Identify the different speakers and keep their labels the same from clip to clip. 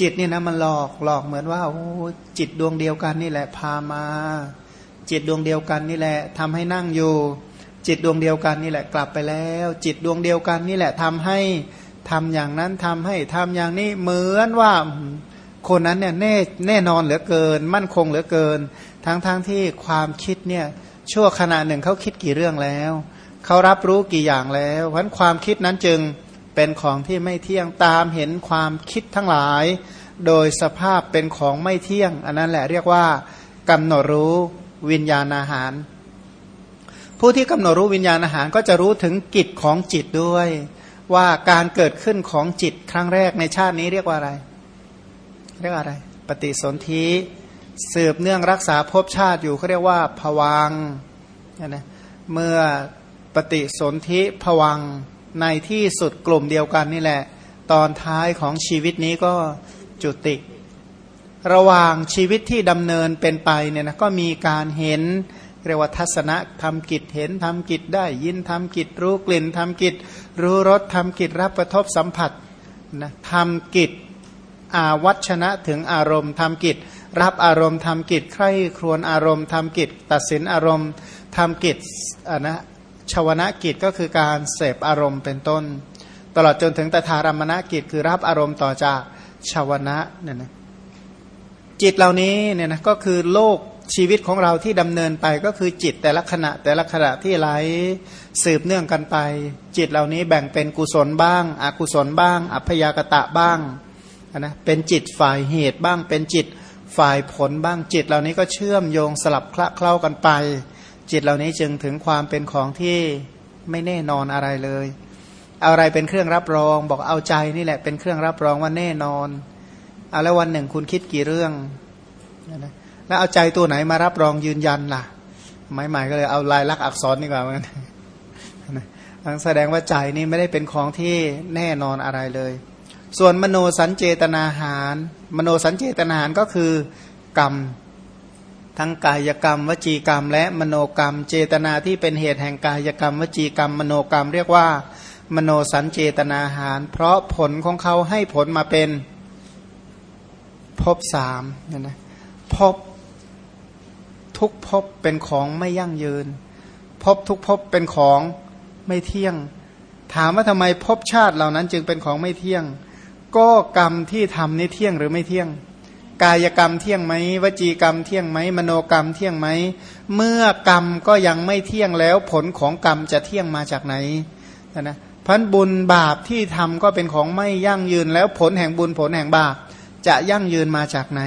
Speaker 1: จิตเนี่ยนะมันหลอกหลอกเหมือนว่าโอ้จิตดวงเดียวกันนี่แหละพามา จิตดวงเดียวกันนี่แหละทำให้นั่งอยู่ จิตดวงเดียวกันนี่แหละกลับไปแล้ว จิตดวงเดียวกันนี่แหละทำให้ทำอย่างนั้นทำให้ทำอย่างนี้เหมือนว่าคนนั้นเนี่ยแน่แน่นอนเหลือเกิน มั่นคงเหลือเกิน ทั้งๆทที่ความคิดเนี่ยชั่วขณะหนึ่งเขาคิดกี่เรื่องแล้วเขารับรู้กี่อย่างแล้วเพราะความคิดนั้นจึง เป็นของที่ไม่เที่ยงตามเห็นความคิดทั้งหลาย โดยสภาพเป็นของไม่เที่ยง อันนั้นแหละเรียกว่ากำหนดรู้วิญญาณอาหาร ผู้ที่กำหนดรู้วิญญาณอาหารก็จะรู้ถึงกิจของจิตด้วย ว่าการเกิดขึ้นของจิตครั้งแรกในชาตินี้เรียกว่าอะไร เรียกว่าอะไร ปฏิสนธิสืบเนื่องรักษาภพชาติอยู่เขาเรียกว่าผวังนะเมื่อปฏิสนธิผวัง ในที่สุดกลุ่มเดียวกันนี่แหละ ตอนท้ายของชีวิตนี้ก็จุติ ระหว่างชีวิตที่ดำเนินเป็นไปเนี่ยนะก็มีการเห็นเรียกว่าทัศนะทำกิจเห็นทำกิจได้ยินทำกิจรู้กลิ่นทำกิจ รู้รสทำกิจรับกระทบสัมผัสนะทำกิจอาวัชนะถึงอารมณ์ทำกิจ รับอารมณ์ทำกิจใคร่ครวญอารมณ์ทำกิจ ตัดสินอารมณ์ทำกิจนะ ชาวนะกิจก็คือการเสพอารมณ์เป็นต้น ตลอดจนถึงตถารมณกิจคือรับอารมณ์ต่อจากชาวนะเนี่ยนะจิตเหล่านี้เนี่ยนะก็คือโลกชีวิตของเราที่ดำเนินไปก็คือจิตแต่ละขณะแต่ละขณะที่ไหลสืบเนื่องกันไป จิตเหล่านี้แบ่งเป็นกุศลบ้าง อกุศลบ้าง อัพยากตะบ้างนะเป็นจิตฝ่ายเหตุบ้าง เป็นจิตฝ่ายผลบ้างจิตเหล่านี้ก็เชื่อมโยงสลับคละเคล้ากันไป จิตเหล่านี้จึงถึงความเป็นของที่ไม่แน่นอนอะไรเลย เอาอะไรเป็นเครื่องรับรอง บอกเอาใจนี่แหละเป็นเครื่องรับรองว่าแน่นอนเอาแล้ววันหนึ่งคุณคิดกี่เรื่องแล้วเอาใจตัวไหนมารับรองยืนยันล่ะหมายหมายก็เลยเอาลายลักษณ์อักษรดีกว่ามันแสดงว่าใจนี่ไม่ได้เป็นของที่แน่นอนอะไรเลย ส่วนมโนสัญเจตนาหาร มโนสัญเจตนาหารก็คือกรรม ทั้งกายกรรม วจีกรรม และมโนกรรม เจตนาที่เป็นเหตุแห่งกายกรรม วจีกรรม มโนกรรม เรียกว่า มโนสัญเจตนาหาร เพราะผลของเขาให้ผลมาเป็นพบสามเนี่ยนะพบทุกพบเป็นของไม่ยั่งยืนพบทุกพบเป็นของไม่เที่ยง ถามว่าทำไมพบชาติเหล่านั้นจึงเป็นของไม่เที่ยง ก็กรรมที่ทำนี่เที่ยงหรือไม่เที่ยง กายกรรมเที่ยงไหมวจีกรรมเที่ยงไหมมโนกรรมเที่ยงไหมเมื่อกรรมก็ยังไม่เที่ยงแล้ว ผลของกรรมจะเที่ยงมาจากไหนนะพันบุญบาปที่ทำก็เป็นของไม่ยั่งยืนแล้วผลแห่งบุญผลแห่งบาปจะยั่งยืนมาจากไหน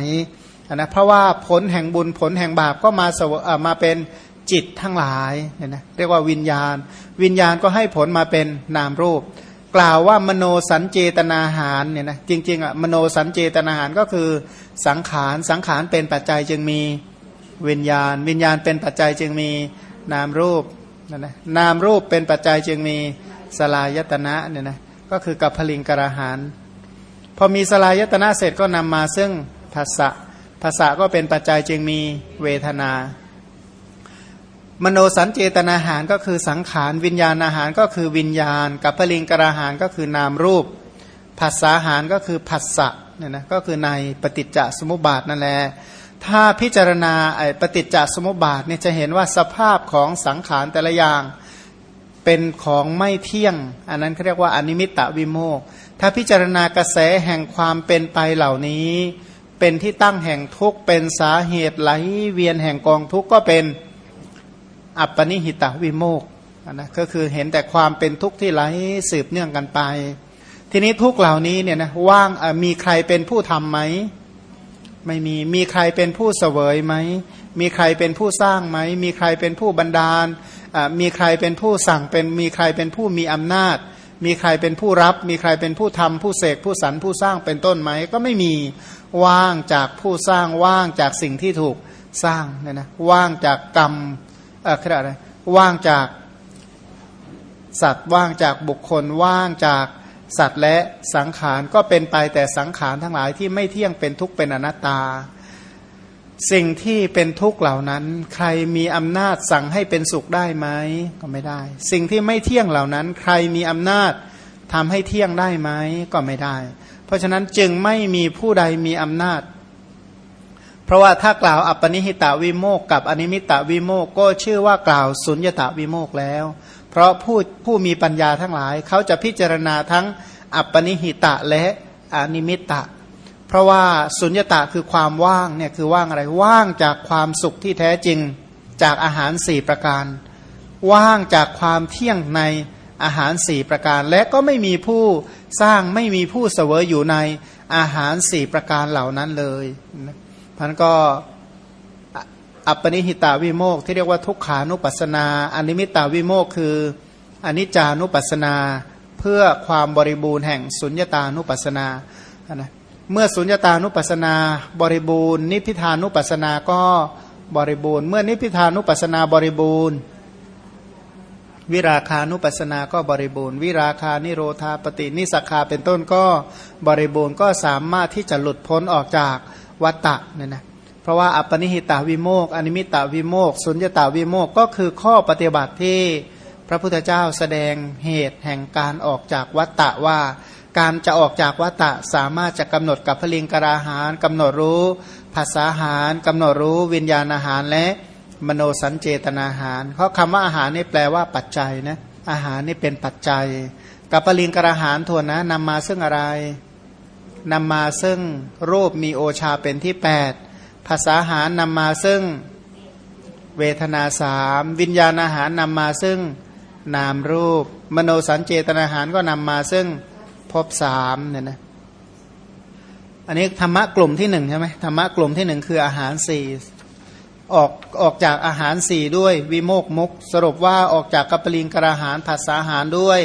Speaker 1: นะเพราะว่าผลแห่งบุญผลแห่งบาปก็มาสวมาเป็นจิตทั้งหลายเนี่ยนะเรียกว่าวิญญาณ วิญญาณก็ให้ผลมาเป็นนามรูป กล่าวว่ามโนสัญเจตนาหารเนี่ยนะจริงๆอะมโนสัญเจตนาหารก็คือ สังขารสังขารเป็นปัจจัยจึงมีวิญญาณ วิญญาณเป็นปัจจัยจึงมีนามรูปนะนะนามรูปเป็นปัจจัยจึงมีสลายตนะเนี่ยนะก็คือกับพลิงกระหารพอมีสลายตนะเสร็จก็นำมาซึ่งภาษะภาษะก็เป็นปัจจัยจึงมีเวทนา มโนสัญเจตนาหารก็คือสังขารวิญญาณอาหารก็คือวิญญาณ กับพลิงกระหารก็คือนามรูปภาษาหารก็คือผัสสะ เนี่ยนะก็คือในปฏิจจสมุปบาทนั่นแหละถ้าพิจารณาไอ้ปฏิจจสมุปบาทเนี่ยจะเห็นว่าสภาพของสังขารแต่ละอย่างเป็นของไม่เที่ยง อันนั้นเขาเรียกว่าอนิมิตตวิโมกถ้าพิจารณากระแสแห่งความเป็นไปเหล่านี้ เป็นที่ตั้งแห่งทุกข์เป็นสาเหตุไหลเวียนแห่งกองทุกข์ก็เป็นอัปปนิหิตาวิโมกนะก็คือเห็นแต่ความเป็นทุกข์ที่ไหลสืบเนื่องกันไป ทีนี้ทุกเหล่านี้เนี่ยนะว่างมีใครเป็นผู้ทำไหมไม่มีมีใครเป็นผู้เสวยไหมมีใครเป็นผู้สร้างไหมมีใครเป็นผู้บันดาลมีใครเป็นผู้สั่งเป็นมีใครเป็นผู้มีอำนาจ มีใครเป็นผู้รับ มีใครเป็นผู้ทำผู้เสกผู้สรรผู้สร้างเป็นต้นไหมก็ไม่มีว่างจากผู้สร้างว่างจากสิ่งที่ถูกสร้างเนี่ยนะว่างจากกรรมเออคืออะไรว่างจากสัตว์ว่างจากบุคคลว่างจาก สัตว์และสังขารก็เป็นไปแต่สังขารทั้งหลายที่ไม่เที่ยงเป็นทุกข์เป็นอนัตตา สิ่งที่เป็นทุกข์เหล่านั้น ใครมีอำนาจสั่งให้เป็นสุขได้ไหมก็ไม่ได้ สิ่งที่ไม่เที่ยงเหล่านั้น ใครมีอำนาจทำให้เที่ยงได้ไหมก็ไม่ได้ เพราะฉะนั้นจึงไม่มีผู้ใดมีอำนาจ เพราะว่าถ้ากล่าวอัปปนิหิตาวิโมกกับอนิมิตาวิโมกก็ชื่อว่ากล่าวสุญญตาวิโมกแล้ว เพราะผู้ผู้มีปัญญาทั้งหลาย เขาจะพิจารณาทั้งอัปปนิหิตะและอนิมิตะ เพราะว่าสุญญตาคือความว่างเนี่ยคือว่างอะไรว่างจากความสุขที่แท้จริงจากอาหารสี่ประการ ว่างจากความเที่ยงในอาหารสี่ประการ และก็ไม่มีผู้สร้างไม่มีผู้เสวยอยู่ในอาหารสี่ประการเหล่านั้นเลยพันก็ อัปปนิหิตาวิโมกที่เรียกว่าทุกขานุปัสนาอนิมิตาวิโมกคืออนิจจานุปัสนา เพื่อความบริบูรณ์แห่งสุญญตานุปัสนานะเมื่อสุญญตานุปัสนา บริบูรณ์ นิพิทานุปัสนาก็บริบูรณ์ เมื่อนิพิทานุปัสนาบริบูรณ์ วิราคานุปัสสนาก็บริบูรณ์ วิราคานิโรธาปฏินิสขาเป็นต้นก็บริบูรณ์ก็สามารถที่จะหลุดพ้นออกจากวัตตะเนี่ยนะ เพราะว่าอัปปนิหิตาวิโมกอนิมิตาวิโมกสุญญตาวิโมกก็คือข้อปฏิบัติที่พระพุทธเจ้าแสดงเหตุแห่งการออกจากวัตตะว่า การจะออกจากวัตตะสามารถจะกำหนดกับพลิงกราหารกำหนดรู้ภาษาหารกำหนดรู้วิญญาณอาหารและมโนสัญเจตนาหารเพราะคำว่าอาหารนี่แปลว่าปัจจัยนะอาหารนี่เป็นปัจจัย กับปริงกระหารทวนนะนำมาซึ่งอะไรนำมาซึ่งรูปมีโอชาเป็นที่ 8 ภาษาหารนำมาซึ่งเวทนาสามวิญญาณอาหารนำมาซึ่งนามรูป มโนสัญเจตนาหารก็นำมาซึ่งพบสามเนี่ยนะอันนี้ธรรมะกลุ่มที่หนึ่งใช่ไหมธรรมะกลุ่มที่หนึ่งคืออาหารสี่ออกออกจากอาหารสี่ด้วยวิโมกมุก สรุปว่าออกจากกัปลิงกระหารภาษาหารด้วย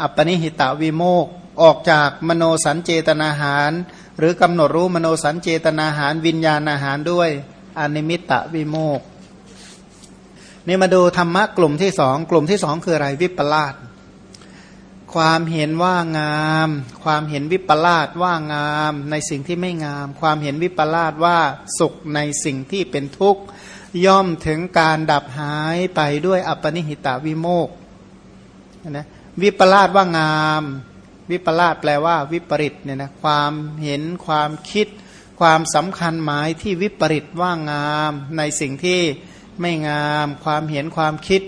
Speaker 1: อัปปนิหิตะวิโมก ออกจากมโนสัญเจตนาหาร หรือกำหนดรู้มโนสัญเจตนาหารวิญญาณอาหารด้วยอนิมิตะวิโมกนี่มาดูธรรมะกลุ่มที่สองกลุ่มที่สองคืออะไรวิปลาสความเห็นว่างาม ความเห็นวิปลาสว่างาม ในสิ่งที่ไม่งาม ความเห็นวิปลาสว่าสุขในสิ่งที่เป็นทุกข์ย่อมถึงการดับหายไปด้วยอัปปนิหิตาวิโมกนะวิปลาสว่างาม วิปลาสแปลว่าวิปริตเนี่ยนะความเห็นความคิด ความสำคัญหมายที่วิปริตว่างาม ในสิ่งที่ไม่งาม ความเห็นความคิด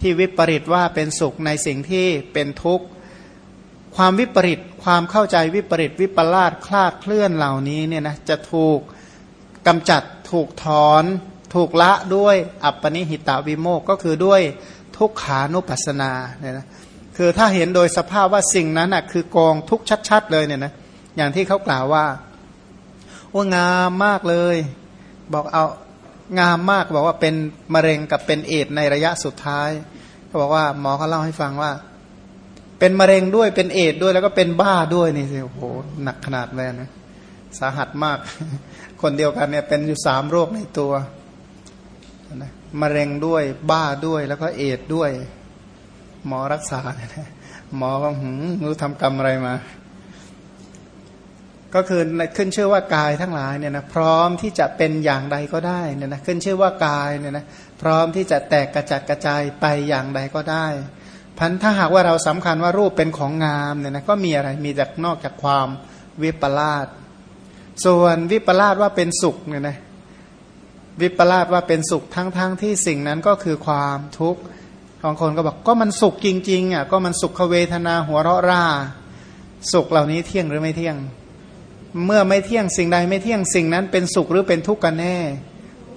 Speaker 1: ที่วิปริตว่าเป็นสุขในสิ่งที่เป็นทุกข์ความวิปริตความเข้าใจวิปริตวิปลาสคลาดเคลื่อนเหล่านี้เนี่ยนะจะถูกกำจัดถูกถอน ถูกละด้วยอัปปนิหิตาวิโมกก็คือด้วยทุกขานุปัสนาเนี่ยนะ คือถ้าเห็นโดยสภาพว่าสิ่งนั้นอะคือกองทุกชัด ๆ เลยเนี่ยนะอย่างที่เขากล่าวว่าว่างามมากเลย บอกเอางามมากบอกว่าเป็นมะเร็งกับเป็นเอดในระยะสุดท้ายเขาบอกว่าหมอเขาเล่าให้ฟังว่า เป็นมะเร็งด้วยเป็นเอดด้วยแล้วก็เป็นบ้าด้วยนี่สิโอ้โหหนักขนาดเลยนะสาหัสมาก คนเดียวกันเนี่ยเป็นอยู่สามโรคในตัวนะมะเร็งด้วยบ้าด้วยแล้วก็เอดด้วย หมอรักษาเนี่ยหมอก็หืมรู้ทำกรรมอะไรมา ก็คือขึ้นชื่อว่ากายทั้งหลายเนี่ยนะพร้อมที่จะเป็นอย่างใดก็ได้เนี่ยนะขึ้นชื่อว่ากายเนี่ยนะพร้อมที่จะแตกกระจัดกระจายไปอย่างใดก็ได้พันถ้าหากว่าเราสำคัญว่ารูปเป็นของงามเนี่ยนะก็มีอะไรมีจากนอกจากความวิปลาสส่วนวิปลาสว่าเป็นสุขเนี่ยนะวิปลาสว่าเป็นสุขทั้งๆทที่สิ่งนั้นก็คือความทุกข์ บางคนก็บอกก็มันสุขจริงๆอะก็มันสุขเวทนาหัวเราะร่า สุขเหล่านี้เที่ยงหรือไม่เที่ยง เมื่อไม่เที่ยงสิ่งใดไม่เที่ยงสิ่งนั้นเป็นสุขหรือเป็นทุกข์กันแน่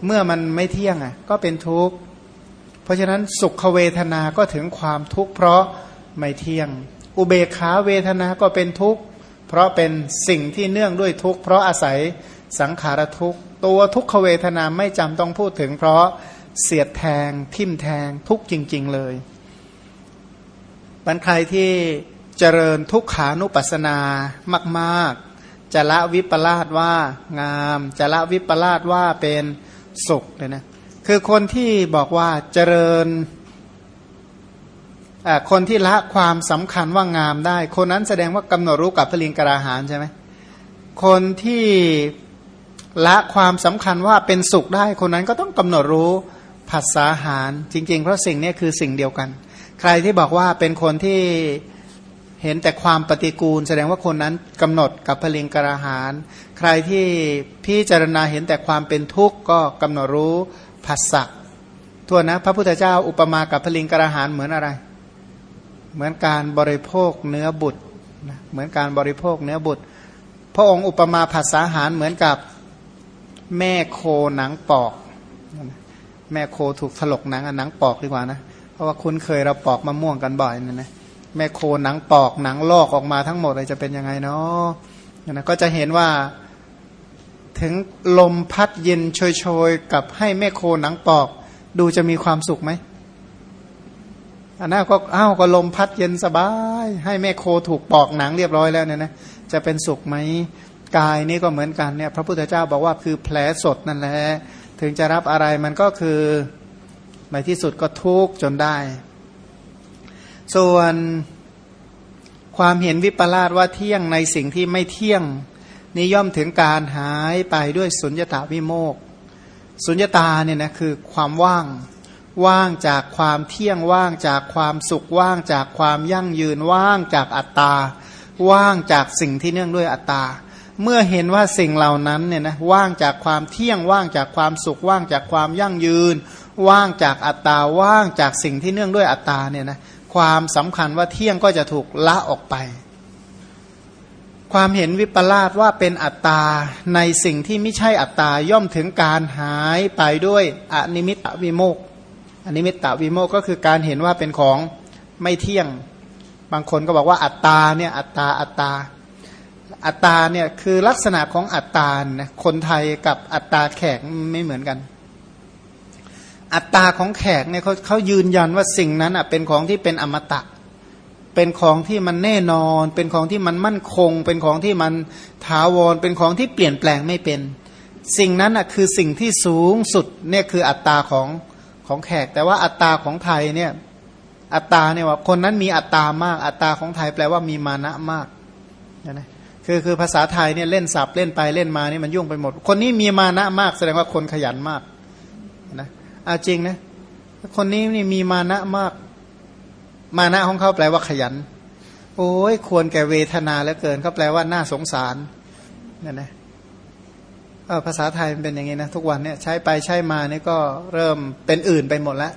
Speaker 1: เมื่อมันไม่เที่ยงอะ ก็เป็นทุกข์เพราะฉะนั้นสุขเวทนาก็ถึงความทุกข์เพราะไม่เที่ยง อุเบกขาเวทนาก็เป็นทุกข์เพราะเป็นสิ่งที่เนื่องด้วยทุกข์เพราะอาศัยสังขารทุกข์ตัวทุกขเวทนาไม่จำต้องพูดถึงเพราะ เสียดแทง ทิ่มแทงทุกจริง ๆ เลยบรรใครที่เจริญทุกขานุปัสสนามากๆจะละวิปลาสว่างามจะละวิปลาสว่าเป็นสุขเลยนะคือคนที่บอกว่าเจริญคนที่ละความสำคัญว่างามได้ คนนั้นแสดงว่ากำหนดรู้กับพลิงกราหานใช่ไหมคนที่ละความสำคัญว่าเป็นสุขได้ คนนั้นก็ต้องกำหนดรู้ ภาษาหารจริง ๆ เพราะสิ่งนี้คือสิ่งเดียวกัน ใครที่บอกว่าเป็นคนที่เห็นแต่ความปฏิกูล แสดงว่าคนนั้นกำหนดกับพลิงกระหาร ใครที่พิจารณาเห็นแต่ความเป็นทุกข์ก็กำหนดรู้ภาษะทั่วนะ พระพุทธเจ้าอุปมากับพลิงกระหารเหมือนอะไร เหมือนการบริโภคเนื้อบุตรเหมือนการบริโภคเนื้อบุตร พระองค์อุปมาภาษาหารเหมือนกับแม่โคหนังปอก แม่โคถูกถลกหนังหนังปอกดีกว่านะ เพราะว่าคุ้นเคยเราปอกมะม่วงกันบ่อยนะนะแม่โคหนังปอกหนังลอกออกมาทั้งหมดเลยจะเป็นยังไงเนาะนะก็จะเห็นว่าถึงลมพัดเย็นโชยๆ กับให้แม่โคหนังปอก ดูจะมีความสุขไหมอันนั้นก็อ้าวก็ลมพัดเย็นสบาย ให้แม่โคถูกปอกหนังเรียบร้อยแล้วเนี่ยนะจะเป็นสุขไหมกายนี่ก็เหมือนกันเนี่ยพระพุทธเจ้าบอกว่าคือแผลสดนั่นแหละ ถึงจะรับอะไรมันก็คือในที่สุดก็ทุกข์จนได้ ส่วนความเห็นวิปลาสว่าเที่ยงในสิ่งที่ไม่เที่ยงนิย่อมถึงการหายไปด้วยสุญญตาวิโมกสุญญตาเนี่ยนะคือความว่างว่างจากความเที่ยงว่างจากความสุขว่างจากความยั่งยืนว่างจากอัตตา ว่างจากสิ่งที่เนื่องด้วยอัตตา เมื่อเห็นว่าสิ่งเหล่านั้นเนี่ยนะว่างจากความเที่ยงว่างจากความสุขว่างจากความยั่งยืน ว่างจากอัตตาว่างจากสิ่งที่เนื่องด้วยอัตตาเนี่ยนะความสำคัญว่าเที่ยงก็จะถูกละออกไป ความเห็นวิปลาสว่าเป็นอัตตาในสิ่งที่ไม่ใช่อัตตาย่อมถึงการหายไปด้วยอนิมิตตวิโมกข์อนิมิตตวิโมกข์ก็คือการเห็นว่าเป็นของไม่เที่ยง บางคนก็บอกว่าอัตตาเนี่ยอัตตาอัตตา อัตตาเนี่ยคือลักษณะของอัตตานะคนไทยกับอัตตาแขกไม่เหมือนกัน อัตตาของแขกเนี่ยเขาเขายืนยันว่าสิ่งนั้นอะเป็นของที่เป็นอมตะ เป็นของที่มันแน่นอน เป็นของที่มันมั่นคง เป็นของที่มันถาวร เป็นของที่เปลี่ยนแปลงไม่เป็น สิ่งนั้นอะคือสิ่งที่สูงสุดเนี่ยคืออัตตาของของแขก แต่ว่าอัตตาของไทยเนี่ยอัตตาเนี่ยว่าคนนั้นมีอัตตามาก อัตตาของไทยแปลว่ามีมานะมากนะ คือคือภาษาไทยเนี่ยเล่นสับเล่นไปเล่นมานี่มันยุ่งไปหมด คนนี้มีมานะมากแสดงว่าคนขยันมากนะอาจริงนะคนนี้นี่มีมานะมาก มานะของเขาแปลว่าขยัน โอ้ยควรแก่เวทนาแล้วเกินเขาแปลว่าน่าสงสารนี่นนะภาษาไทยมันเป็นอย่างนี้นะทุกวันเนี่ยใช้ไปใช้มาเนี่ยก็เริ่มเป็นอื่นไปหมดแล้ว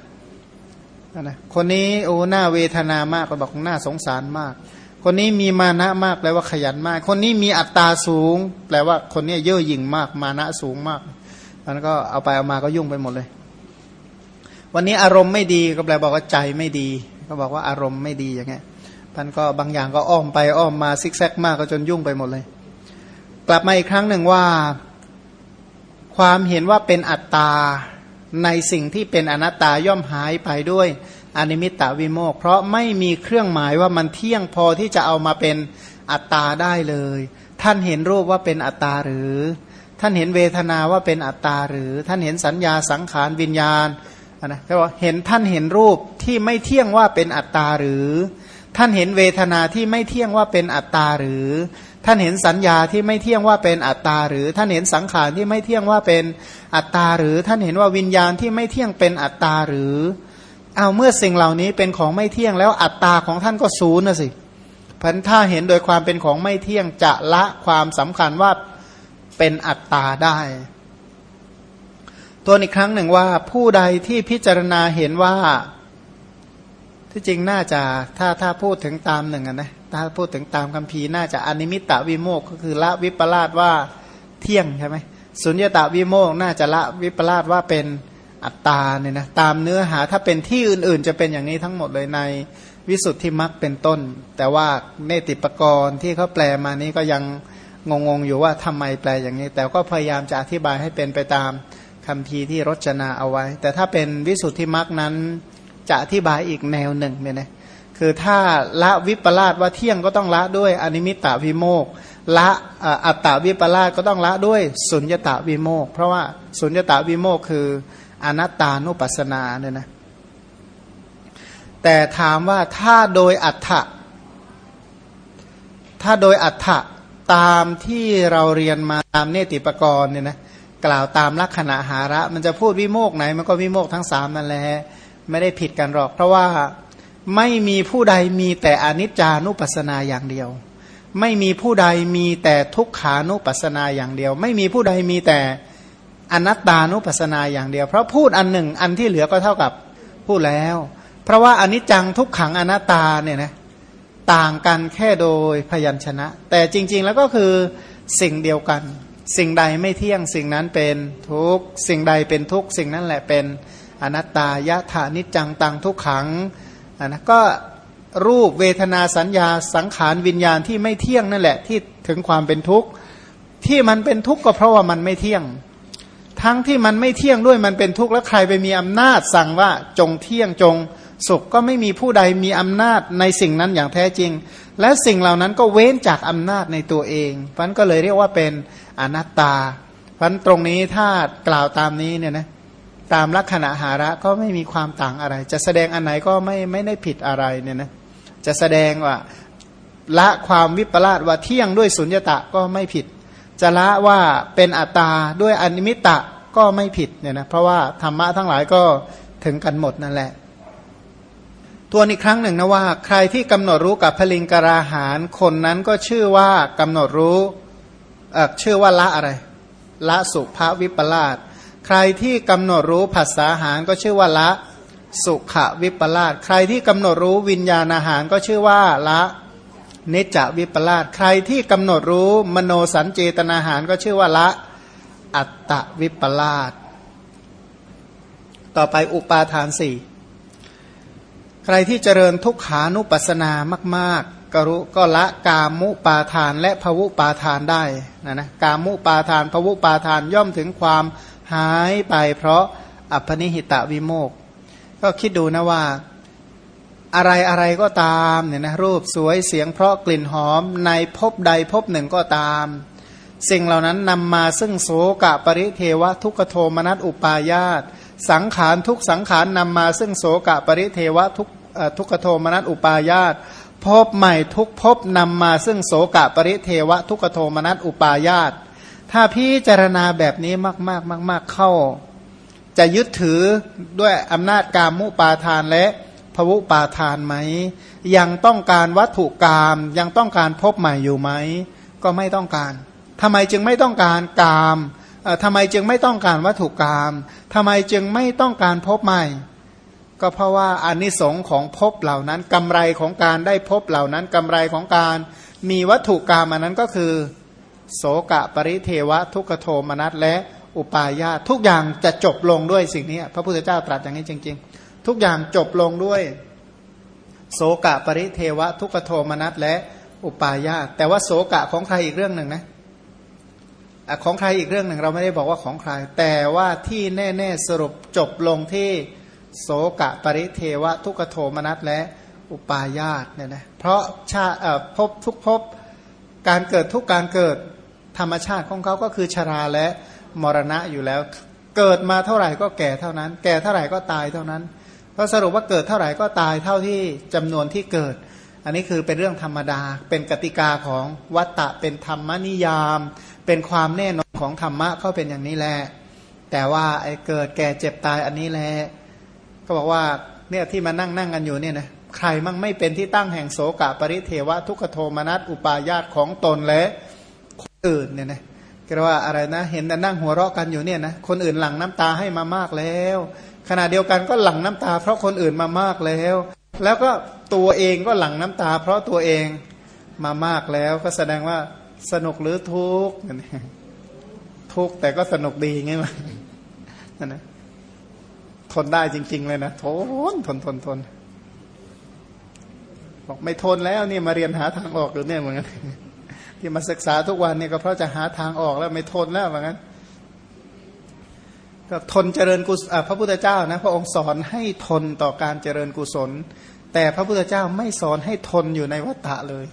Speaker 1: นะคนนี้โอ้หน้าเวทนามากก็บอกน่าสงสารมาก คนนี้มีมานะมากแปลว่าขยันมาก คนนี้มีอัตตาสูง แปลว่าคนนี้เย่อหยิ่งมาก มานะสูงมากมันก็เอาไปเอามาก็ยุ่งไปหมดเลย วันนี้อารมณ์ไม่ดีก็แปลบอกว่าใจไม่ดี ก็บอกว่าอารมณ์ไม่ดีอย่างเงี้ยมันก็บางอย่างก็อ้อมไปอ้อมมาซิกแซกมากก็จนยุ่งไปหมดเลย กลับมาอีกครั้งหนึ่งว่า ความเห็นว่าเป็นอัตตาในสิ่งที่เป็นอนัตตาย่อมหายไปด้วย อนิมิตตวิโมกเพราะไม่มีเครื่องหมายว่ามันเที่ยงพอที่จะเอามาเป็นอัตตาได้เลย ท่านเห็นรูปว่าเป็นอัตตาหรือ ท่านเห็นเวทนาว่าเป็นอัตตาหรือ ท่านเห็นสัญญาสังขารวิญญาณนะก็บอกเห็นท่านเห็นรูปที่ไม่เที่ยงว่าเป็นอัตตาหรือ ท่านเห็นเวทนาที่ไม่เที่ยงว่าเป็นอัตตาหรือ ท่านเห็นสัญญาที่ไม่เที่ยงว่าเป็นอัตตาหรือ ท่านเห็นสังขารที่ไม่เที่ยงว่าเป็นอัตตาหรือ ท่านเห็นว่าวิญญาณที่ไม่เที่ยงเป็นอัตตาหรือ เอาเมื่อสิ่งเหล่านี้เป็นของไม่เที่ยงแล้วอัตตาของท่านก็ศูนย์นะสิพันถ้าเห็นโดยความเป็นของไม่เที่ยงจะละความสำคัญว่าเป็นอัตตาได้ ตัวอีกครั้งหนึ่งว่าผู้ใดที่พิจารณาเห็นว่าที่จริงน่าจะถ้าถ้าพูดถึงตามหนึ่งนะถ้าพูดถึงตามคำพีน่าจะอนิมิตตวิโมกก็คือละวิปลาสว่าเที่ยงใช่ไหมสุญญตาวิโมกน่าจะละวิปลาสว่าเป็น อัตตาเนี่ยนะตามเนื้อหาถ้าเป็นที่อื่น ๆ จะเป็นอย่างนี้ทั้งหมดเลยในวิสุทธิมรรคเป็นต้น แต่ว่าเนติปกรณ์ที่เขาแปลมานี้ก็ยังงงๆอยู่ว่าทำไมแปลอย่างนี้ แต่ก็พยายามจะอธิบายให้เป็นไปตามคำพีที่รจนาเอาไว้ แต่ถ้าเป็นวิสุทธิมรรคนั้นจะอธิบายอีกแนวหนึ่งเนี่ยนะคือถ้าละวิปลาสว่าเที่ยงก็ต้องละด้วยอนิมิตตวิโมกละอัตตาวิปลาสก็ต้องละด้วยสุญญตาวิโมกเพราะว่าสุญญตาวิโมกคือ อนัตตานุปัสสนาเนี่ยนะแต่ถามว่าถ้าโดยอัฏฐะถ้าโดยอัฏฐะตามที่เราเรียนมาตามเนติปกรณ์เนี่ยนะกล่าวตามลักษณะหาระ มันจะพูดวิโมกไหน มันก็วิโมกทั้งสามนั่นแหละไม่ได้ผิดกันหรอก เพราะว่าไม่มีผู้ใดมีแต่อนิจจานุปัสสนาอย่างเดียว ไม่มีผู้ใดมีแต่ทุกขานุปัสสนาอย่างเดียว ไม่มีผู้ใดมีแต่ อนัตตานุปัสสนาอย่างเดียว เพราะพูดอันหนึ่งอันที่เหลือก็เท่ากับพูดแล้ว เพราะว่าอนิจจังทุกขังอนัตตาเนี่ยนะต่างกันแค่โดยพยัญชนะ แต่จริง ๆ แล้วก็คือสิ่งเดียวกัน สิ่งใดไม่เที่ยงสิ่งนั้นเป็นทุกสิ่งใดเป็นทุกสิ่งนั้นแหละเป็นอนัตตายะถานิจจังตังทุกขังนะก็รูปเวทนาสัญญาสังขารวิญญาณที่ไม่เที่ยงนั่นแหละที่ถึงความเป็นทุกข์ที่มันเป็นทุกข์ก็เพราะว่ามันไม่เที่ยง ทั้งที่มันไม่เที่ยงด้วยมันเป็นทุกข์แล้วใครไปมีอำนาจสั่งว่าจงเที่ยงจงสุขก็ไม่มีผู้ใดมีอำนาจในสิ่งนั้นอย่างแท้จริง และสิ่งเหล่านั้นก็เว้นจากอำนาจในตัวเองพันก็เลยเรียกว่าเป็นอนัตตาพันตรงนี้ถ้ากล่าวตามนี้เนี่ยนะตามลักษณะหาระก็ไม่มีความต่างอะไร จะแสดงอันไหนก็ไม่ไม่ได้ผิดอะไรเนี่ยนะจะแสดงว่าละความวิปลาสว่าเที่ยงด้วยสุญญตะก็ไม่ผิด จะละว่าเป็นอัตตาด้วยอนิมิตะก็ไม่ผิดเนี่ยนะเพราะว่าธรรมะทั้งหลายก็ถึงกันหมดนั่นแหละตัวอีกครั้งหนึ่งนะว่า ใครที่กำหนดรู้กับพลิงกราหารคนนั้นก็ชื่อว่ากำหนดรู้เออชื่อว่าละอะไร ละสุภวิปลาสใครที่กำหนดรู้ภาษาหารก็ชื่อว่าละสุขวิปลาสใครที่กำหนดรู้วิญญาณอาหารก็ชื่อว่าละ นจวิปลาสใครที่กำหนดรู้มโนสัญเจตนาหารก็ชื่อว่าละ อัตตวิปลาสต่อไปอุปาทานสี่ใครที่เจริญทุกขานุปัสสนามาก ๆ ก็รู้ก็ละกามุปาทานและภวุปาทานได้นะนะกามุปาทานภวุปาทานย่อมถึงความหายไปเพราะอัปนิหิตะวิโมก ก็คิดดูนะว่า อะไรอะไรก็ตามเนี่ยนะรูปสวยเสียงเพราะกลิ่นหอมในภพใดภพหนึ่งก็ตาม สิ่งเหล่านั้นนำมาซึ่งโสกะปริเทวะทุกโทมนัสอุปายาตสังขารทุกสังขารนำมาซึ่งโสกะปริเทวะทุกทุกโทมนัสอุปายาตพบใหม่ทุกพบนำมาซึ่งโสกะปริเทวะทุกโทมนัสอุปายาตถ้าพิจารณาแบบนี้มากๆมากๆเข้า จะยึดถือด้วยอำนาจกามมุปาทานและ วุปาทานไหม ยังต้องการวัตถุกรรมยังต้องการพบใหม่อยู่ไหม ก็ไม่ต้องการทำไมจึงไม่ต้องการกามทำไมจึงไม่ต้องการวัตถุกรรมทำไมจึงไม่ต้องการพบใหม่ ก็เพราะว่าอานิสงส์ของพบเหล่านั้นกำไรของการได้พบเหล่านั้นกำไรของการมีวัตถุกรรมอันนั้นก็คือ โสกะปริเทวะทุกโทมนัสและอุปาญาทุกอย่างจะจบลงด้วยสิ่งนี้ พระพุทธเจ้าตรัสอย่างนี้จริง ๆ ทุกอย่างจบลงด้วย โสกะปริเทวะ ทุกโทมนัสและอุปาญาแต่ว่าโสกะของใครอีกเรื่องหนึ่งนะของใครอีกเรื่องหนึ่งเราไม่ได้บอกว่าของใคร แต่ว่าที่แน่ ๆสรุปจบลงที่โสกะปริเทวะ ทุกโทมนัสและอุปาญาตเนี่ยนะเพราะชาพบทุกพบการเกิดทุกการเกิดธรรมชาติของเขาก็คือชราและมรณะอยู่แล้ว เกิดมาเท่าไหร่ก็แก่เท่านั้น แก่เท่าไหร่ก็ตายเท่านั้น เพราะสรุปว่าเกิดเท่าไหร่ก็ตายเท่าที่จำนวนที่เกิด อันนี้คือเป็นเรื่องธรรมดา เป็นกติกาของวัตตะเป็นธรรมนิยาม เป็นความแน่นอนของธรรมะเขาเป็นอย่างนี้แหละแต่ว่าไอ้เกิดแก่เจ็บตายอันนี้แหละก็บอกว่าเนี่ยที่มานั่งนั่งกันอยู่เนี่ยนะใครมั่งไม่เป็นที่ตั้งแห่งโสกะปริเทวะทุกขโทมนัสอุปายาตของตนและคนอื่นเนี่ยนะก็ว่าอะไรนะ เห็นแต่นั่งหัวเราะกันอยู่เนี่ยนะคนอื่นหลั่งน้ำตาให้มามากแล้ว ขณะเดียวกันก็หลั่งน้ำตา เพราะคนอื่นมามากแล้ว แล้วก็ตัวเองก็หลั่งน้ำตา เพราะตัวเองมามากแล้วก็แสดงว่าสนุกหรือทุกข์ทุกข์แต่ก็สนุกดีไงมันนั่นนะทนได้จริง ๆ เลยนะทนทนทนทนบอกไม่ทนแล้วนี่มาเรียนหาทางออกหรือเนี่ยเหมือนกันที่มาศึกษาทุกวันเนี่ยก็เพราะจะหาทางออกแล้วไม่ทนแล้วเหมือนกัน ก็ทนเจริญกุศลพระพุทธเจ้านะพระองค์สอนให้ทนต่อการเจริญกุศล แต่พระพุทธเจ้าไม่สอนให้ทนอยู่ในวัฏฏะเลย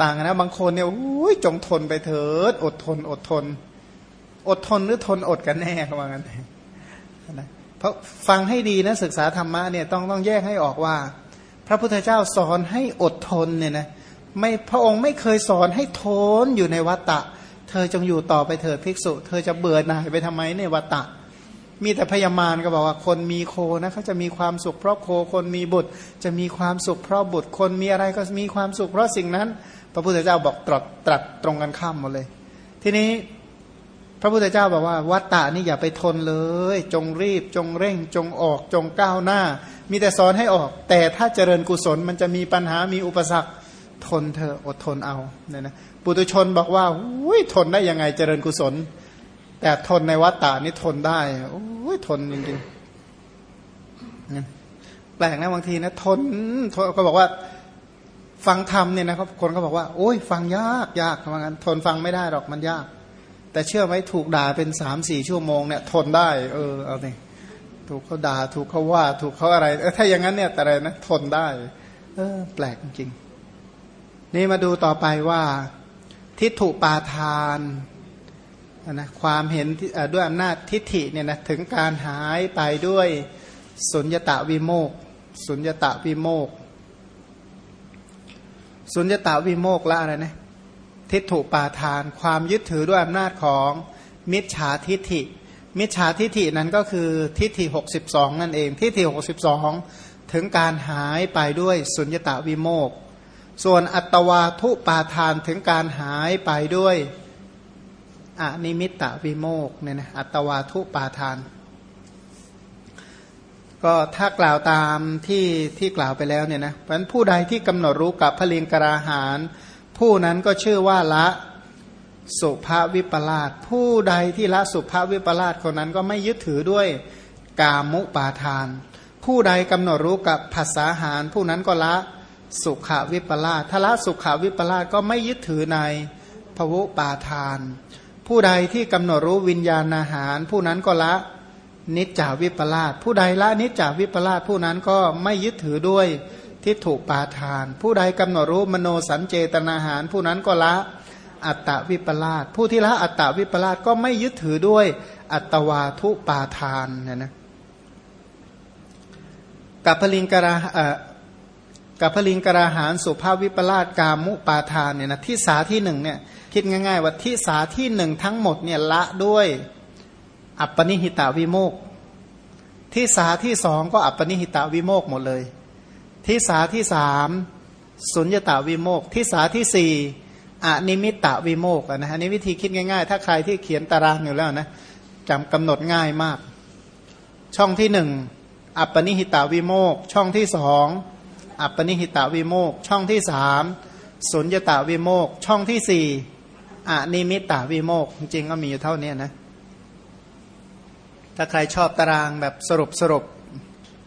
Speaker 1: ต่างนะบางคนเนี่ยโอ้ยจงทนไปเถิด อดทน อดทน อดทนหรือทนอดกันแน่เขาว่างั้นนะเพราะฟังให้ดีนะศึกษาธรรมะเนี่ยต้องต้องแยกให้ออกว่า พระพุทธเจ้าสอนให้อดทนเนี่ยนะไม่พระองค์ไม่เคยสอนให้ทนอยู่ในวัตตะ เธอจงอยู่ต่อไปเถิดภิกษุ เธอจะเบื่อหน่ายไปทำไมในวัตตะ มีแต่พยามารก็บอกว่าคนมีโคนะเขาจะมีความสุขเพราะโคคนมีบุตร จะมีความสุขเพราะบุตรคนมีอะไรก็มีความสุขเพราะสิ่งนั้น พระพุทธเจ้าบอกตรัสตรัสตรงกันข้ามหมดเลย ทีนี้พระพุทธเจ้าบอกว่าวัตตะนี่อย่าไปทนเลย จงรีบจงเร่ง จงออกจงก้าวหน้า มีแต่สอนให้ออก แต่ถ้าเจริญกุศลมันจะมีปัญหามีอุปสรรคทนเธออดทนเอาเนี่ยนะ ปุตุชนบอกว่าอุ้ยทนได้ยังไงเจริญกุศล แต่ทนในวัตตานี่ทนได้โอ้ยทนจริงๆแปลกนะบางทีนะทนทนก็บอกว่า ฟังธรรมเนี่ยนะครับคนก็บอกว่า โอ้ย ฟังยากยากทำงั้น ทนฟังไม่ได้หรอกมันยาก แต่เชื่อไหมถูกด่าเป็นสามสี่ชั่วโมงเนี่ย ทนได้ เออเอาเนี่ยถูกเขาด่าถูกเขาว่า ถูกเขาอะไรเออถ้าอย่างนั้นเนี่ยแต่อะไรนะทนได้ เออ แปลกจริงนี่มาดูต่อไปว่า ทิฏฐุปาทานนะความเห็นด้วยอำนาจทิฏฐิเนี่ยนะถึงการหายไปด้วยสุญญตาวิโมกสุญญตาวิโมกสุญญตาวิโมกละอะไรนะทิฏฐุปาทาน ความยึดถือด้วยอำนาจของมิจฉาทิฏฐิ มิจฉาทิฏฐินั้นก็คือทิฏฐิ62 นั่นเอง ทิฏฐิ62 ถึงการหายไปด้วยสุญญตาวิโมก ส่วนอัตวาทุปาทานถึงการหายไปด้วยอนิมิตตวิโมกเนี่ยนะอัตวาทุปาทาน ก็ถ้ากล่าวตามที่ที่กล่าวไปแล้วเนี่ยนะเพราะฉะนั้นผู้ใดที่กำหนดรู้กับพลิงกราหาร ผู้นั้นก็ชื่อว่าละสุภาวิปลาสผู้ใดที่ละสุภาวิปลาสคนนั้นก็ไม่ยึดถือด้วยกามุปาทาน ผู้ใดกำหนดรู้กับภาษาหาร ผู้นั้นก็ละ สุขวิปลาสทละสุขวิปลาสก็ไม่ยึดถือในภวุปาทาน ผู้ใดที่กำหนดรู้วิญญาณอาหาร ผู้นั้นก็ละนิจจาวิปลาสผู้ใดละนิจจาวิปลาสผู้นั้นก็ไม่ยึดถือด้วยทิฏฐุปาทาน ผู้ใดกำหนดรู้มโนสัญเจตนาหาร ผู้นั้นก็ละอัตตวิปลาสผู้ที่ละอัตตวิปลาสก็ไม่ยึดถือด้วยอัตวาทุปาทานนี่นะกับพลิงกรา กับพลิงกราหารสุภาพวิปลาสกามุปาทานเนี่ยนะที่สาที่หนึ่งเนี่ยคิดง่ายๆว่าที่สาที่หนึ่งทั้งหมดเนี่ยละด้วยอัปปนิหิตาวิโมกที่สาที่สองก็อัปปนิหิตาวิโมกหมดเลย ที่สาที่สามสุญญตาวิโมกที่สาที่สี่อนิมิตตวิโมกข์นะฮะนี่วิธีคิดง่ายๆ ถ้าใครที่เขียนตารางอยู่แล้วนะจำกำหนดง่ายมาก ช่องที่หนึ่งอัปปณิหิตวิโมกข์ช่องที่สอง อัปปณิหิตวิโมกข์ช่องที่สามสุญญตวิโมกข์ช่องที่สี่อนิมิตตวิโมกข์จริงก็มีอยู่เท่านี้นะถ้าใครชอบตารางแบบสรุปสรุป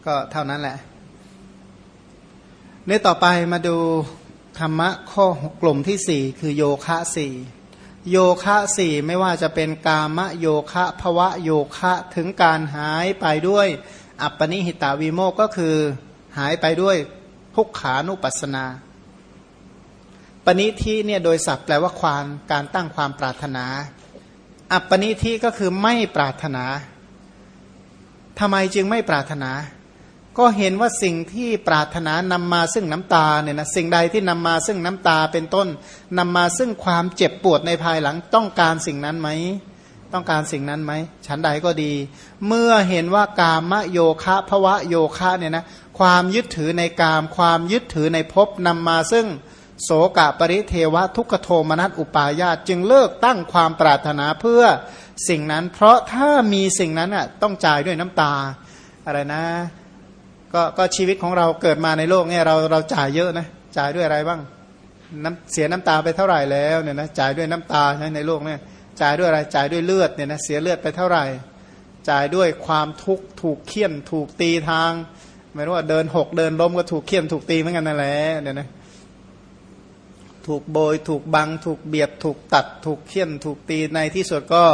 Speaker 1: ก็เท่านั้นแหละนี่ต่อไปมาดูธรรมะข้อกลุ่มที่สี่คือโยคะสี่โยคะสี่ไม่ว่าจะเป็นกามะโยคะภวะโยคะถึงการหายไปด้วย อัปปนิหิตาวิโมกก็คือหายไปด้วย ทุกขานุปัสนา ปณิทิเนี่ยโดยศัพท์แปลว่าความการตั้งความปรารถนา อัปปณิทิก็คือไม่ปรารถนาทำไมจึงไม่ปรารถนา ก็เห็นว่าสิ่งที่ปรารถนานำมาซึ่งน้ำตาเนี่ยนะสิ่งใดที่นำมาซึ่งน้ำตาเป็นต้นนำมาซึ่งความเจ็บปวดในภายหลังต้องการสิ่งนั้นไหมต้องการสิ่งนั้นไหมฉันใดก็ดี เมื่อเห็นว่ากามโยคะภวะโยคะเนี่ยนะ ความยึดถือในกาม ความยึดถือในภพนำมาซึ่งโสกะปริเทวะทุกขโทมนัสอุปายาตจึงเลิกตั้งความปรารถนาเพื่อสิ่งนั้น เพราะถ้ามีสิ่งนั้นอะต้องจ่ายด้วยน้ำตาอะไรนะ ก็ก็ชีวิตของเราเกิดมาในโลกเนี่ยเราเราจ่ายเยอะนะจ่ายด้วยอะไรบ้างน้ำเสียน้ำตาไปเท่าไหร่แล้วเนี่ยนะจ่ายด้วยน้ำตาใช่ในโลกเนี่ยจ่ายด้วยอะไรจ่ายด้วยเลือดเนี่ยนะเสียเลือดไปเท่าไหร่ จ่ายด้วยความทุกข์ถูกเคี่ยนถูกตีทาง ไม่รู้ว่าเดินหกเดินล้มก็ถูกเคี่ยนถูกตีเหมือนกันนั่นแหละเนี่ยนะถูกโบย ถูกบัง ถูกเบียด ถูกตัด ถูกเคี่ยน ถูกตีในที่สุดก็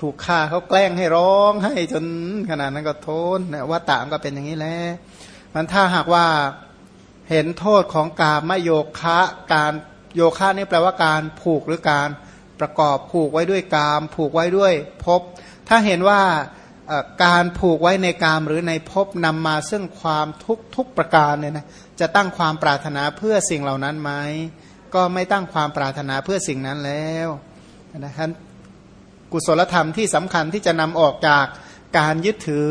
Speaker 1: ถูกฆ่าเขาแกล้งให้ร้องให้จนขนาดนั้นก็โทษนะว่าตามก็เป็นอย่างนี้แหละมันถ้าหากว่าเห็นโทษของการมโยคะการโยคะนี่แปลว่าการผูกหรือการประกอบผูกไว้ด้วยกาม ผูกไว้ด้วยภพถ้าเห็นว่า การผูกไว้ในกามหรือในภพนำมาซึ่งความทุกทุกประการเนี่ยนะจะตั้งความปรารถนาเพื่อสิ่งเหล่านั้นไหมก็ไม่ตั้งความปรารถนาเพื่อสิ่งนั้นแล้วนะครับกุศลธรรมที่สำคัญที่จะนำออกจากการยึดถือ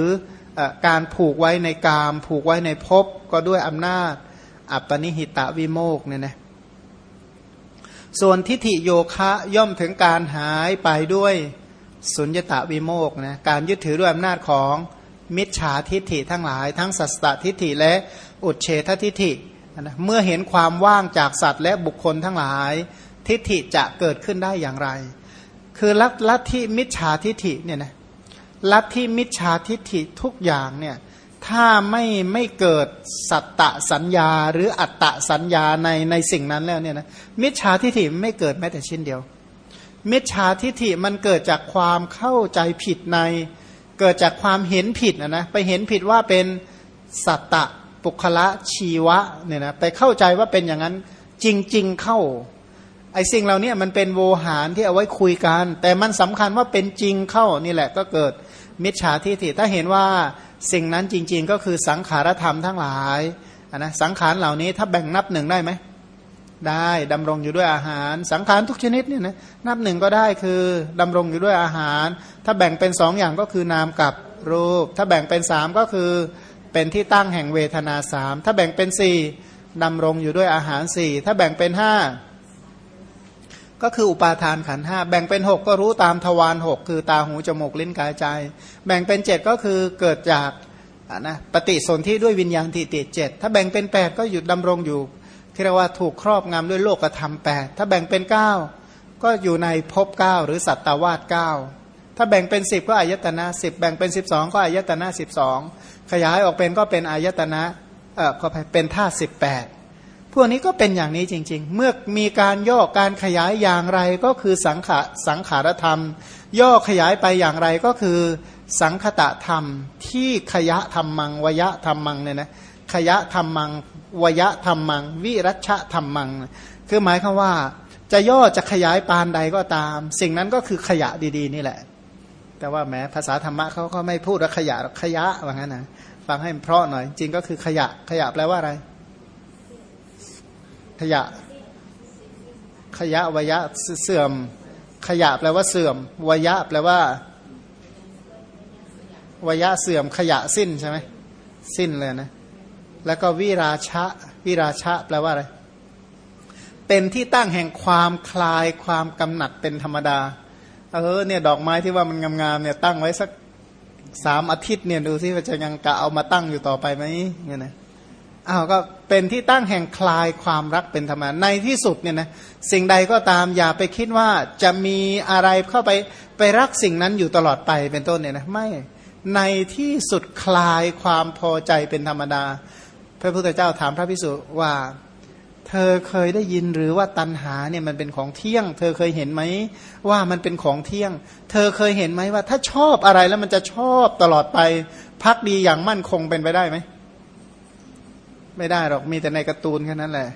Speaker 1: อการผูกไว้ในกาม ผูกไว้ในภพก็ด้วยอำนาจ อัปปนิหิตะวิโมกเนี่ยนะส่วนทิฏฐิโยคะย่อมถึงการหายไปด้วย สุญญตาวิโมกนะการยึดถือด้วยอำนาจของมิจฉาทิฏฐิทั้งหลาย ทั้งสัสตทิฏฐิและอุเฉททิฏฐินะเมื่อเห็นความว่างจากสัตว์และบุคคลทั้งหลาย ทิฏฐิจะเกิดขึ้นได้อย่างไร คือลัทลธิมิจฉาทิฏฐิเนี่ยนะลัทธิมิจฉาทิฏฐิทุกอย่างเนี่ยถ้าไม่ไม่เกิดสัตตะสัญญาหรืออัตตะสัญญาในในสิ่งนั้นแล้วเนี่ยนะมิจฉาทิฏฐิไม่เกิดแม้แต่ชิ้นเดียว มิจฉาทิฏฐิมันเกิดจากความเข้าใจผิดใน เกิดจากความเห็นผิดนะนะไปเห็นผิดว่าเป็นสัตตะปุคละชีวะเนี่ยนะไปเข้าใจว่าเป็นอย่างนั้นจริง ๆ เข้าไอ้สิ่งเหล่านี้มันเป็นโวหารที่เอาไว้คุยกัน แต่มันสำคัญว่าเป็นจริงเข้านี่แหละก็เกิดมิจฉาทิฏฐิถ้าเห็นว่าสิ่งนั้นจริง ๆ ก็คือสังขารธรรมทั้งหลายนะสังขารเหล่านี้ถ้าแบ่งนับหนึ่งได้ไหม ได้ดำรงอยู่ด้วยอาหาร สังขารทุกชนิดเนี่ยนะนับหนึ่งก็ได้คือดำรงอยู่ด้วยอาหาร ถ้าแบ่งเป็นสองอย่างก็คือนามกับรูป ถ้าแบ่งเป็นสามก็คือเป็นที่ตั้งแห่งเวทนาสามถ้าแบ่งเป็นสี่ดำรงอยู่ด้วยอาหารสี่ถ้าแบ่งเป็นห้าก็คืออุปาทานขันห้าแบ่งเป็นหกก็รู้ตามทวารหกคือตาหูจมูกลิ้นกายใจ แบ่งเป็นเจ็ดก็คือเกิดจากนะปฏิสนธิด้วยวิญญาณทิฏฐิเจ็ดถ้าแบ่งเป็นแปดก็หยุดดำรงอยู่ ที่เรียกว่าถูกครอบงำด้วยโลกธรรมแปดถ้าแบ่งเป็นเก้าก็อยู่ในภพเก้าหรือสัตตวาสเก้าถ้าแบ่งเป็นสิบก็อายตนะสิบแบ่งเป็นสิบสองก็อายตนะสิบสองขยายออกเป็นก็เป็นอายตนะเออก็เป็นธาสิบแปดพวกนี้ก็เป็นอย่างนี้จริง ๆ เมื่อมีการย่อการขยายอย่างไรก็คือสังขสังขารธรรม ย่อขยายไปอย่างไรก็คือสังคตะธรรมที่ขยะธรรมังวยะธรรมังเนี่ยนะขยะธรรมัง วยะธรรมัง วิรัชธรรมัง คือหมายคือว่า จะย่อจะขยายปานใดก็ตาม สิ่งนั้นก็คือขยะดีๆ นี่แหละ แต่ว่าแม้ภาษาธรรมะเขาก็ไม่พูดว่าขยะขยะว่างั้นนะฟังให้เพราะหน่อย จริงก็คือขยะขยะแปลว่าอะไร ขยะ ขยะวยะเสื่อม ขยะแปลว่าเสื่อม วยะแปลว่า วยะเสื่อม ขยะสิ้นใช่ไหมสิ้นเลยนะ แล้วก็วิราชะวิราชะแปลว่าอะไร เป็นที่ตั้งแห่งความคลายความกำหนัดเป็นธรรมดา เออเนี่ยดอกไม้ที่ว่ามันงามๆเนี่ยตั้งไว้สักสามอาทิตย์เนี่ยดูซิว่าจะยังกะเอามาตั้งอยู่ต่อไปไหมเนี่ยนะอ้าวก็เป็นที่ตั้งแห่งคลายความรักเป็นธรรมดาในที่สุดเนี่ยนะสิ่งใดก็ตามอย่าไปคิดว่าจะมีอะไรเข้าไปไปรักสิ่งนั้นอยู่ตลอดไปเป็นต้นเนี่ยนะไม่ในที่สุดคลายความพอใจเป็นธรรมดา พระพุทธเจ้าถามพระพิสุว่า เธอเคยได้ยินหรือว่าตัณหาเนี่ยมันเป็นของเที่ยง เธอเคยเห็นไหมว่ามันเป็นของเที่ยง เธอเคยเห็นไหมว่า ถ้าชอบอะไรแล้วมันจะชอบตลอดไปพักดีอย่างมั่นคงเป็นไปได้ไหมไม่ได้หรอกมีแต่ในการ์ตูนแค่นั้นแหละ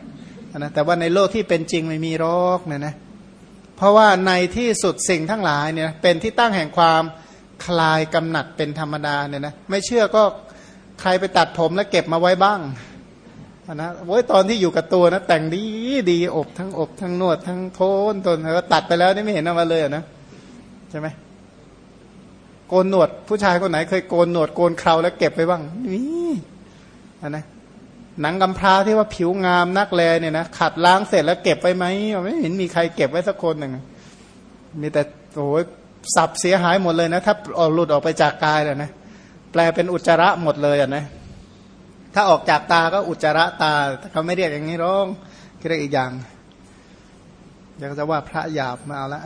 Speaker 1: นะแต่ว่าในโลกที่เป็นจริงไม่มีรอกเนี่ยนะเพราะว่าในที่สุดสิ่งทั้งหลายเนี่ยเป็นที่ตั้งแห่งความคลายกำหนัดเป็นธรรมดาเนี่ยนะไม่เชื่อก็ ใครไปตัดผมแล้วเก็บมาไว้บ้างนะโว้ยตอนที่อยู่กับตัวนะ แต่งดีดีอบทั้งอบทั้งนวดทั้งโทนตนแล้วตัดไปแล้วนี่ไม่เห็นออกมาเลยนะใช่ไหมโกนหนวด ผู้ชายคนไหน เคยโกนหนวดโกนเคราแล้วเก็บไปบ้างนี่นะหนังกำพร้าที่ว่าผิวงามนักแลเนี่ยนะขัดล้างเสร็จแล้วเก็บไปไหมไม่เห็นมีใครเก็บไว้สักคนหนึ่งมีแต่โอ้ยสับเสียหายหมดเลยนะ ถ้าออกหลุดออกไปจากกายเลยนะ แปลเป็นอุจจาระหมดเลยอะนะถ้าออกจากตาก็อุจจาระตาเขาไม่เรียกอย่างนี้ร้องเรียกอีกอย่างอยากจะว่าพระหยาบมาเอาละ